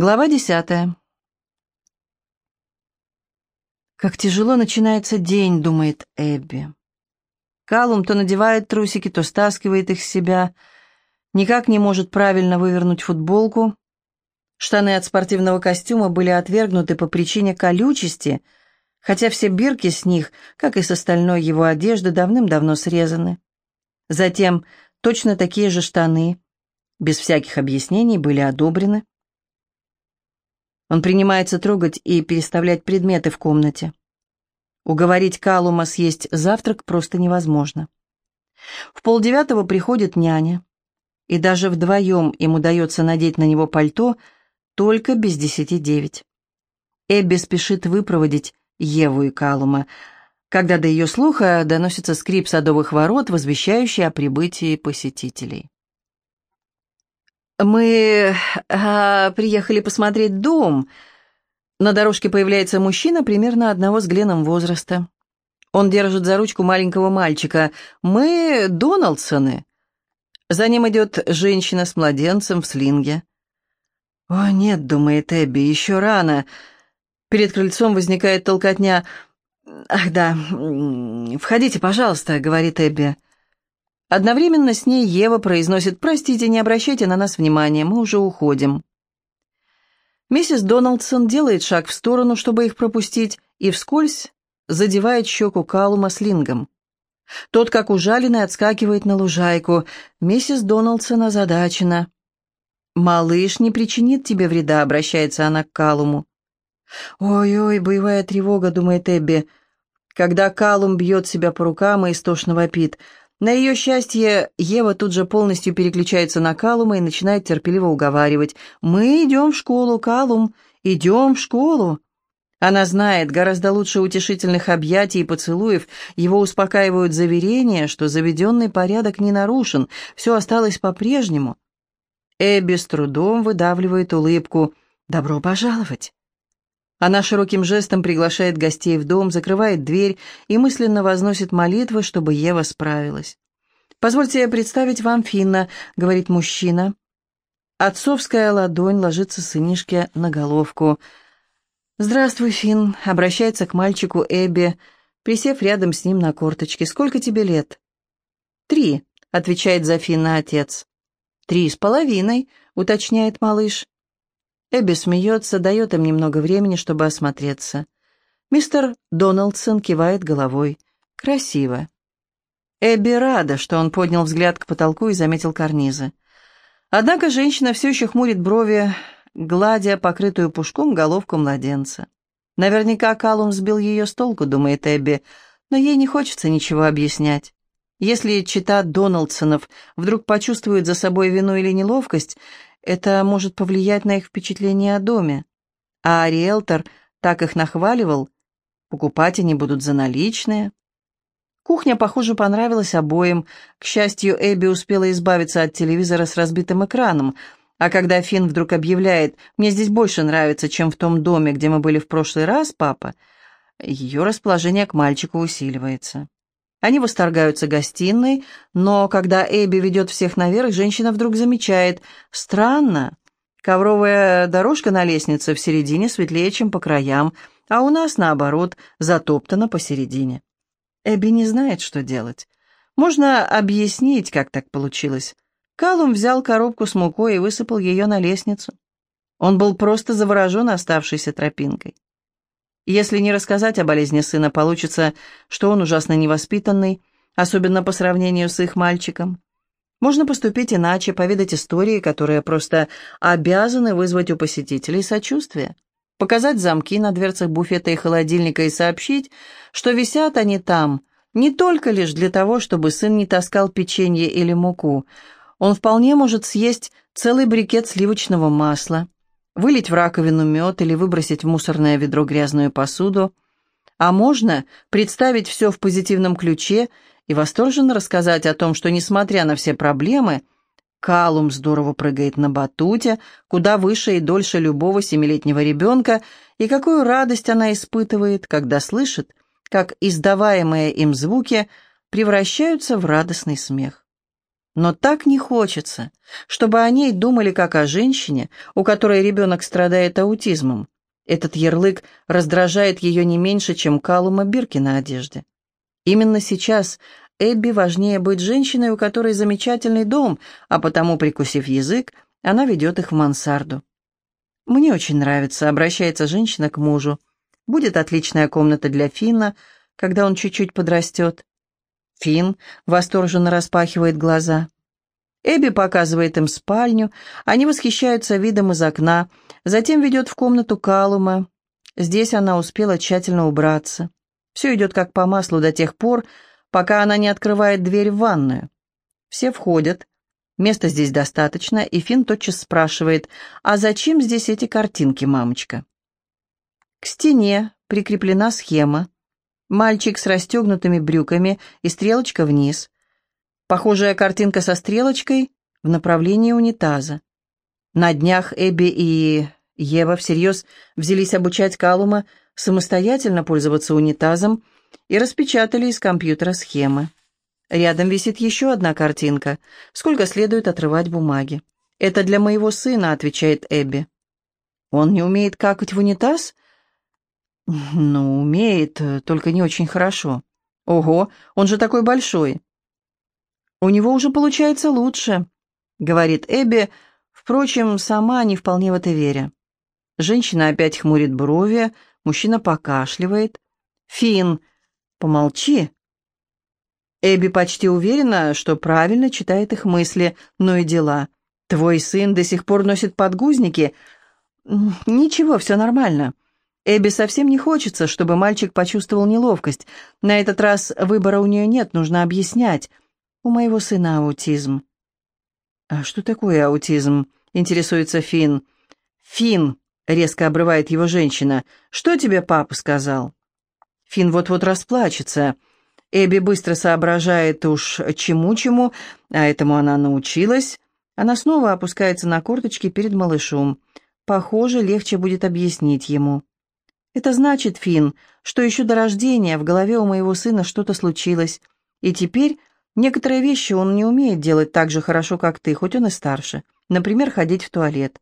Глава десятая. Как тяжело начинается день, думает Эбби. Калум то надевает трусики, то стаскивает их с себя, никак не может правильно вывернуть футболку. Штаны от спортивного костюма были отвергнуты по причине колючести, хотя все бирки с них, как и с остальной его одежды, давным-давно срезаны. Затем точно такие же штаны, без всяких объяснений, были одобрены. Он принимается трогать и переставлять предметы в комнате. Уговорить Калума съесть завтрак просто невозможно. В полдевятого приходит няня, и даже вдвоем им удается надеть на него пальто только без десяти девять. Эбби спешит выпроводить Еву и Калума, когда до ее слуха доносится скрип садовых ворот, возвещающий о прибытии посетителей. «Мы а, приехали посмотреть дом». На дорожке появляется мужчина примерно одного с Гленом возраста. Он держит за ручку маленького мальчика. «Мы Доналдсоны». За ним идет женщина с младенцем в слинге. «О, нет», — думает Эбби, — «еще рано». Перед крыльцом возникает толкотня. «Ах, да, входите, пожалуйста», — говорит Эбби. Одновременно с ней Ева произносит «Простите, не обращайте на нас внимания, мы уже уходим». Миссис Доналдсон делает шаг в сторону, чтобы их пропустить, и вскользь задевает щеку Калума слингом. Тот, как ужаленный, отскакивает на лужайку. Миссис Доналдсон озадачена. «Малыш не причинит тебе вреда», — обращается она к Калуму. «Ой-ой, боевая тревога», — думает Эбби. Когда Калум бьет себя по рукам и истошно вопит — на ее счастье, Ева тут же полностью переключается на Калума и начинает терпеливо уговаривать. «Мы идем в школу, Калум, идем в школу». Она знает, гораздо лучше утешительных объятий и поцелуев, его успокаивают заверения, что заведенный порядок не нарушен, все осталось по-прежнему. Эбби с трудом выдавливает улыбку. «Добро пожаловать!» Она широким жестом приглашает гостей в дом, закрывает дверь и мысленно возносит молитвы, чтобы Ева справилась. «Позвольте представить вам Финна», — говорит мужчина. Отцовская ладонь ложится сынишке на головку. «Здравствуй, Финн», — обращается к мальчику Эбби, присев рядом с ним на корточке. «Сколько тебе лет?» «Три», — отвечает за Финна отец. «Три с половиной», — уточняет малыш. Эбби смеется, дает им немного времени, чтобы осмотреться. Мистер Доналдсон кивает головой. «Красиво». Эбби рада, что он поднял взгляд к потолку и заметил карнизы. Однако женщина все еще хмурит брови, гладя покрытую пушком головку младенца. Наверняка Калум сбил ее с толку, думает Эбби, но ей не хочется ничего объяснять. Если чита Доналдсонов вдруг почувствует за собой вину или неловкость, это может повлиять на их впечатление о доме. А риэлтор так их нахваливал, покупать они будут за наличные. Кухня, похоже, понравилась обоим. К счастью, Эбби успела избавиться от телевизора с разбитым экраном, а когда Финн вдруг объявляет «Мне здесь больше нравится, чем в том доме, где мы были в прошлый раз, папа», ее расположение к мальчику усиливается. Они восторгаются гостиной, но когда Эбби ведет всех наверх, женщина вдруг замечает «Странно, ковровая дорожка на лестнице в середине светлее, чем по краям, а у нас, наоборот, затоптана посередине». Эбби не знает, что делать. Можно объяснить, как так получилось. Калум взял коробку с мукой и высыпал ее на лестницу. Он был просто заворожен оставшейся тропинкой. Если не рассказать о болезни сына, получится, что он ужасно невоспитанный, особенно по сравнению с их мальчиком. Можно поступить иначе, поведать истории, которые просто обязаны вызвать у посетителей сочувствие. Показать замки на дверцах буфета и холодильника и сообщить, что висят они там не только лишь для того, чтобы сын не таскал печенье или муку. Он вполне может съесть целый брикет сливочного масла, вылить в раковину мед или выбросить в мусорное ведро грязную посуду, а можно представить все в позитивном ключе и восторженно рассказать о том, что, несмотря на все проблемы, Калум здорово прыгает на батуте, куда выше и дольше любого семилетнего ребенка, и какую радость она испытывает, когда слышит, как издаваемые им звуки превращаются в радостный смех. Но так не хочется, чтобы о ней думали как о женщине, у которой ребенок страдает аутизмом. Этот ярлык раздражает ее не меньше, чем калума бирки на одежде. Именно сейчас Эбби важнее быть женщиной, у которой замечательный дом, а потому, прикусив язык, она ведет их в мансарду. «Мне очень нравится», — обращается женщина к мужу. «Будет отличная комната для Финна, когда он чуть-чуть подрастет». Финн восторженно распахивает глаза. Эбби показывает им спальню, они восхищаются видом из окна, затем ведет в комнату Калума. Здесь она успела тщательно убраться. Все идет как по маслу до тех пор, пока она не открывает дверь в ванную. Все входят. Места здесь достаточно, и Финн тотчас спрашивает, «А зачем здесь эти картинки, мамочка?» К стене прикреплена схема. Мальчик с расстегнутыми брюками и стрелочка вниз. Похожая картинка со стрелочкой в направлении унитаза. На днях Эбби и Ева всерьез взялись обучать Калума самостоятельно пользоваться унитазом и распечатали из компьютера схемы. Рядом висит еще одна картинка. Сколько следует отрывать бумаги. «Это для моего сына», — отвечает Эбби. «Он не умеет какать в унитаз?» «Ну, умеет, только не очень хорошо». «Ого, он же такой большой». «У него уже получается лучше», — говорит Эбби, впрочем, сама не вполне в это веря. Женщина опять хмурит брови, Мужчина покашливает. «Фин, помолчи». Эбби почти уверена, что правильно читает их мысли, но и дела. «Твой сын до сих пор носит подгузники?» «Ничего, все нормально». Эбби совсем не хочется, чтобы мальчик почувствовал неловкость. На этот раз выбора у нее нет, нужно объяснять. У моего сына аутизм. «А что такое аутизм?» — интересуется Фин. «Фин, Резко обрывает его женщина. «Что тебе папа сказал?» Фин вот-вот расплачется. Эбби быстро соображает уж чему-чему, а этому она научилась. Она снова опускается на корточки перед малышом. Похоже, легче будет объяснить ему. «Это значит, Фин, что еще до рождения в голове у моего сына что-то случилось, и теперь некоторые вещи он не умеет делать так же хорошо, как ты, хоть он и старше. Например, ходить в туалет.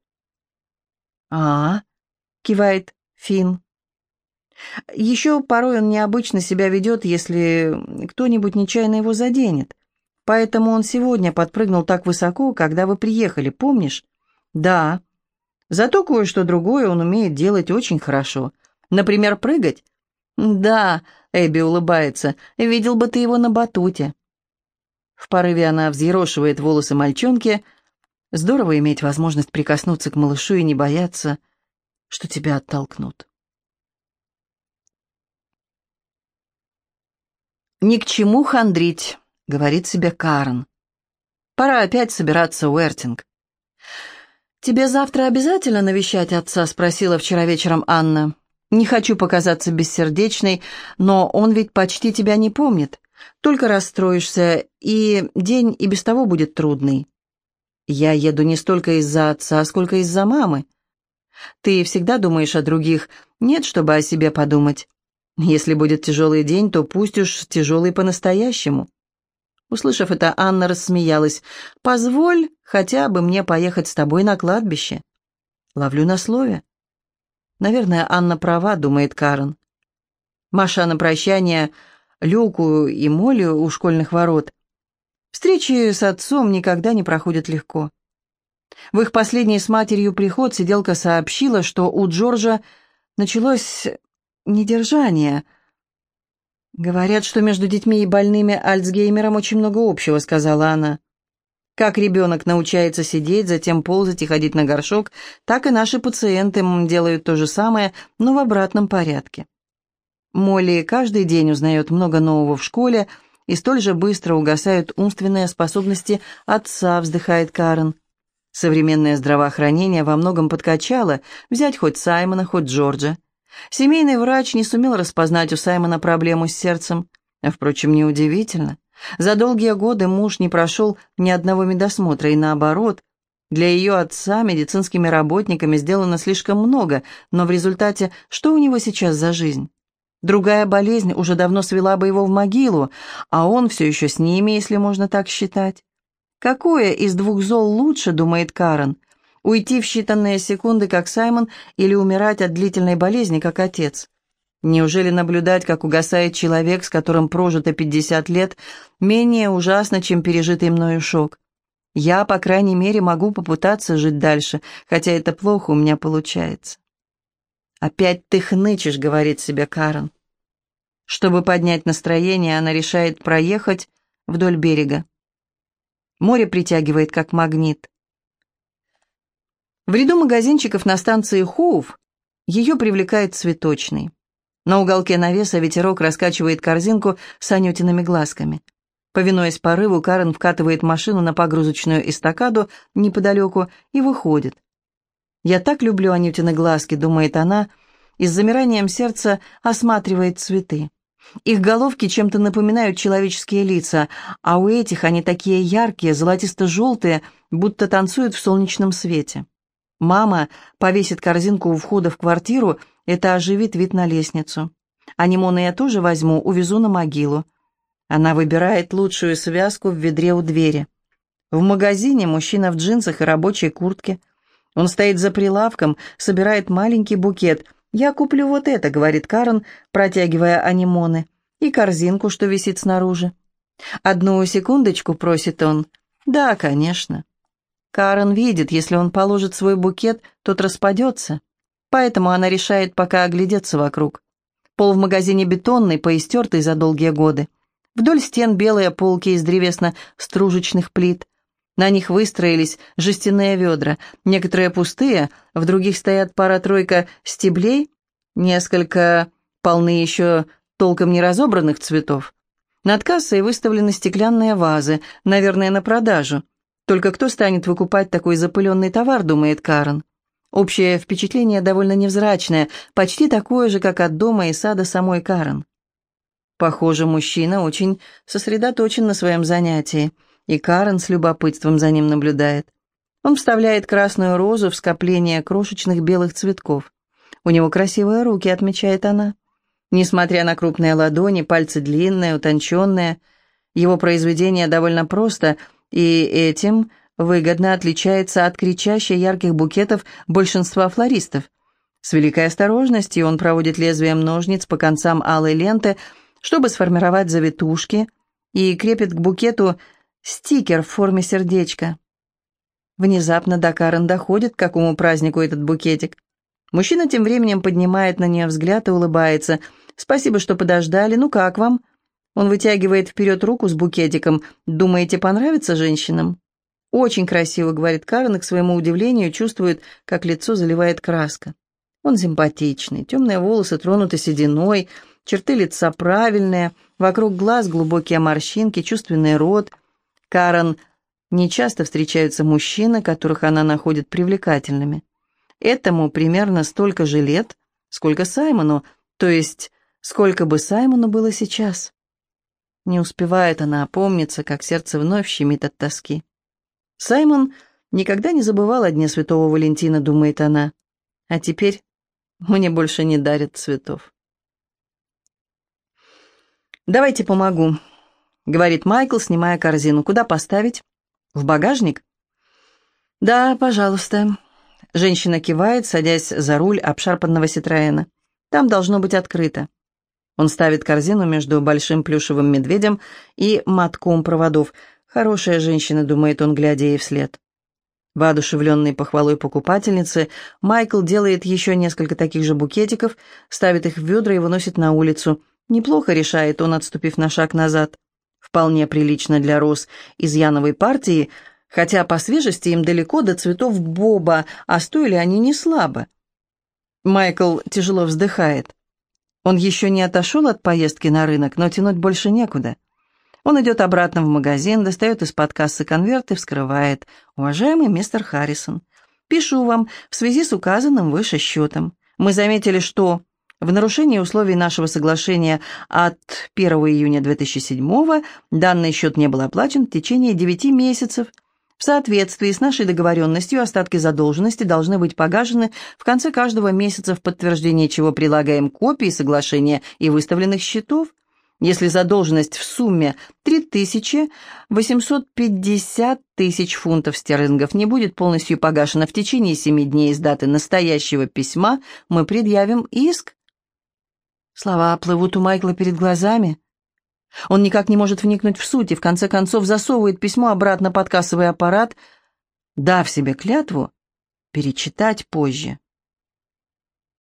«А, -а кивает Финн. Еще порой он необычно себя ведет, если кто-нибудь нечаянно его заденет. Поэтому он сегодня подпрыгнул так высоко, когда вы приехали, помнишь? Да. Зато кое-что другое он умеет делать очень хорошо. Например, прыгать? Да, Эбби улыбается, видел бы ты его на батуте. В порыве она взъерошивает волосы мальчонки, Здорово иметь возможность прикоснуться к малышу и не бояться, что тебя оттолкнут. «Ни к чему хандрить», — говорит себе Карен. «Пора опять собираться в Эртинг». «Тебе завтра обязательно навещать отца?» — спросила вчера вечером Анна. «Не хочу показаться бессердечной, но он ведь почти тебя не помнит. Только расстроишься, и день и без того будет трудный. Я еду не столько из-за отца, сколько из-за мамы. Ты всегда думаешь о других, нет, чтобы о себе подумать. Если будет тяжелый день, то пусть уж тяжелый по-настоящему. Услышав это, Анна рассмеялась. «Позволь хотя бы мне поехать с тобой на кладбище». Ловлю на слове. Наверное, Анна права, думает Карен. Маша на прощание Люку и Молю у школьных ворот Встречи с отцом никогда не проходят легко. В их последний с матерью приход сиделка сообщила, что у Джорджа началось недержание. «Говорят, что между детьми и больными Альцгеймером очень много общего», — сказала она. «Как ребенок научается сидеть, затем ползать и ходить на горшок, так и наши пациенты делают то же самое, но в обратном порядке». Молли каждый день узнает много нового в школе, — и столь же быстро угасают умственные способности отца, вздыхает Карен. Современное здравоохранение во многом подкачало, взять хоть Саймона, хоть Джорджа. Семейный врач не сумел распознать у Саймона проблему с сердцем. Впрочем, неудивительно. За долгие годы муж не прошел ни одного медосмотра, и наоборот, для ее отца медицинскими работниками сделано слишком много, но в результате что у него сейчас за жизнь? Другая болезнь уже давно свела бы его в могилу, а он все еще с ними, если можно так считать. Какое из двух зол лучше, думает Карен? Уйти в считанные секунды, как Саймон, или умирать от длительной болезни, как отец? Неужели наблюдать, как угасает человек, с которым прожито 50 лет, менее ужасно, чем пережитый мною шок? Я, по крайней мере, могу попытаться жить дальше, хотя это плохо у меня получается. «Опять ты хнычешь», — говорит себе Карен. Чтобы поднять настроение, она решает проехать вдоль берега. Море притягивает, как магнит. В ряду магазинчиков на станции Хоув ее привлекает цветочный. На уголке навеса ветерок раскачивает корзинку с анютиными глазками. Повинуясь порыву, Карен вкатывает машину на погрузочную эстакаду неподалеку и выходит. «Я так люблю анютины глазки», — думает она, и с замиранием сердца осматривает цветы. Их головки чем-то напоминают человеческие лица, а у этих они такие яркие, золотисто-желтые, будто танцуют в солнечном свете. Мама повесит корзинку у входа в квартиру, это оживит вид на лестницу. Анимона я тоже возьму, увезу на могилу. Она выбирает лучшую связку в ведре у двери. В магазине мужчина в джинсах и рабочей куртке. Он стоит за прилавком, собирает маленький букет. «Я куплю вот это», — говорит Карен, протягивая анимоны, «и корзинку, что висит снаружи». «Одну секундочку», — просит он. «Да, конечно». Карен видит, если он положит свой букет, тот распадется. Поэтому она решает пока оглядеться вокруг. Пол в магазине бетонный, поистертый за долгие годы. Вдоль стен белые полки из древесно-стружечных плит. На них выстроились жестяные ведра, некоторые пустые, в других стоят пара-тройка стеблей, несколько полны еще толком не разобранных цветов. Над кассой выставлены стеклянные вазы, наверное, на продажу – только кто станет выкупать такой запыленный товар, думает Карен. Общее впечатление довольно невзрачное, почти такое же, как от дома и сада самой Карен. Похоже, мужчина очень сосредоточен на своем занятии, и Карен с любопытством за ним наблюдает. Он вставляет красную розу в скопление крошечных белых цветков. У него красивые руки, отмечает она. Несмотря на крупные ладони, пальцы длинные, утонченные. Его произведение довольно просто – и этим выгодно отличается от кричащих ярких букетов большинства флористов. С великой осторожностью он проводит лезвием ножниц по концам алой ленты, чтобы сформировать завитушки, и крепит к букету стикер в форме сердечка. Внезапно до доходит, к какому празднику этот букетик. Мужчина тем временем поднимает на нее взгляд и улыбается. «Спасибо, что подождали. Ну как вам?» Он вытягивает вперед руку с букетиком. «Думаете, понравится женщинам?» «Очень красиво», — говорит Карен, и к своему удивлению чувствует, как лицо заливает краска. Он симпатичный, темные волосы тронуты сединой, черты лица правильные, вокруг глаз глубокие морщинки, чувственный рот. Карен нечасто встречаются мужчины, которых она находит привлекательными. Этому примерно столько же лет, сколько Саймону, то есть сколько бы Саймону было сейчас. Не успевает она опомниться, как сердце вновь щемит от тоски. Саймон никогда не забывал о Дне Святого Валентина, думает она. А теперь мне больше не дарят цветов. «Давайте помогу», — говорит Майкл, снимая корзину. «Куда поставить? В багажник?» «Да, пожалуйста». Женщина кивает, садясь за руль обшарпанного Ситроэна. «Там должно быть открыто». Он ставит корзину между большим плюшевым медведем и мотком проводов. «Хорошая женщина», — думает он, глядя ей вслед. Воодушевленный похвалой покупательницы, Майкл делает еще несколько таких же букетиков, ставит их в ведра и выносит на улицу. Неплохо решает он, отступив на шаг назад. Вполне прилично для роз из яновой партии, хотя по свежести им далеко до цветов боба, а стоили они не слабо. Майкл тяжело вздыхает. Он еще не отошел от поездки на рынок, но тянуть больше некуда. Он идет обратно в магазин, достает из-под кассы конверт и вскрывает. «Уважаемый мистер Харрисон, пишу вам в связи с указанным выше счетом. Мы заметили, что в нарушении условий нашего соглашения от 1 июня 2007 данный счет не был оплачен в течение 9 месяцев – в соответствии с нашей договоренностью остатки задолженности должны быть погашены в конце каждого месяца, в подтверждение чего прилагаем копии соглашения и выставленных счетов. Если задолженность в сумме 3850 тысяч фунтов стерлингов не будет полностью погашена в течение семи дней с даты настоящего письма, мы предъявим иск. Слова плывут у Майкла перед глазами. Он никак не может вникнуть в суть и в конце концов засовывает письмо обратно под кассовый аппарат, дав себе клятву перечитать позже.